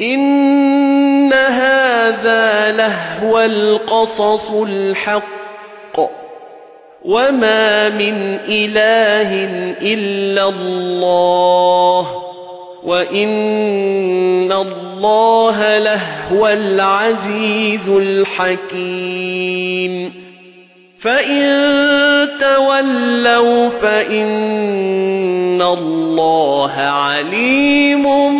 إِنَّ هَذَا لَهُوَ الْقَصَصُ الْحَقُّ وَمَا مِنْ إِلَٰهٍ إِلَّا اللَّهُ وَإِنَّ اللَّهَ لَهُوَ الْعَزِيزُ الْحَكِيمُ فَإِن تَوَلَّوْا فَإِنَّ اللَّهَ عَلِيمٌ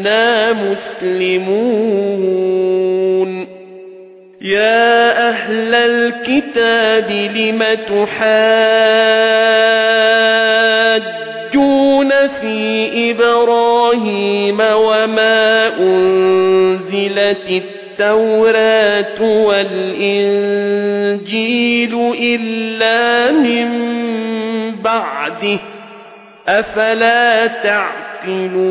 بِأَنَّا مُسْلِمُونَ يَا أَهْلَ الْكِتَابِ لِمَ تُحَاجُّونَ فِي إِبْرَاهِيمَ وَمَا أُنْزِلَتِ التَّوْرَاةُ وَالْإِنْجِيلُ إِلَّا مِنْ بَعْدِهِ أَفَلَا تَعْقِلُونَ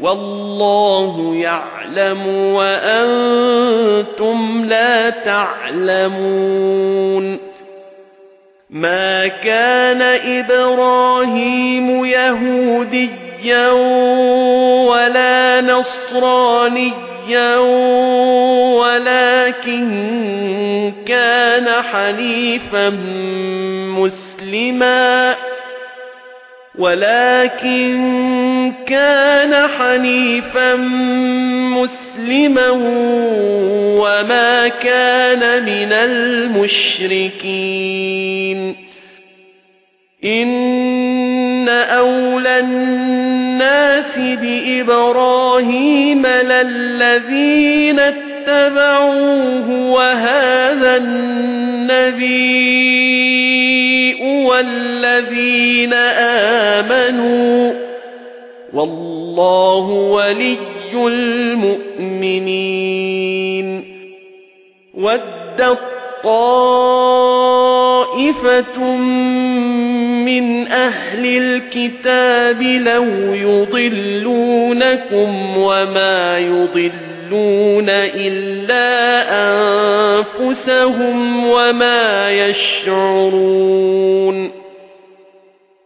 والله يعلم وأنتم لا تعلمون. ما كان إبراهيم يهوديا ولا نصرانيا ولكن كان حنيفا مسلما. ولكن كان حنيفا مسلما وما كان من المشركين. إن أولى الناس بإبراهيم للذين اتبعوه وهذا النبي والذين آمنوا والله ولي المؤمنين. ود طائفة من أهل الكتاب لو يضلونكم وما يضلون إلا أنفسهم وما يشعرون.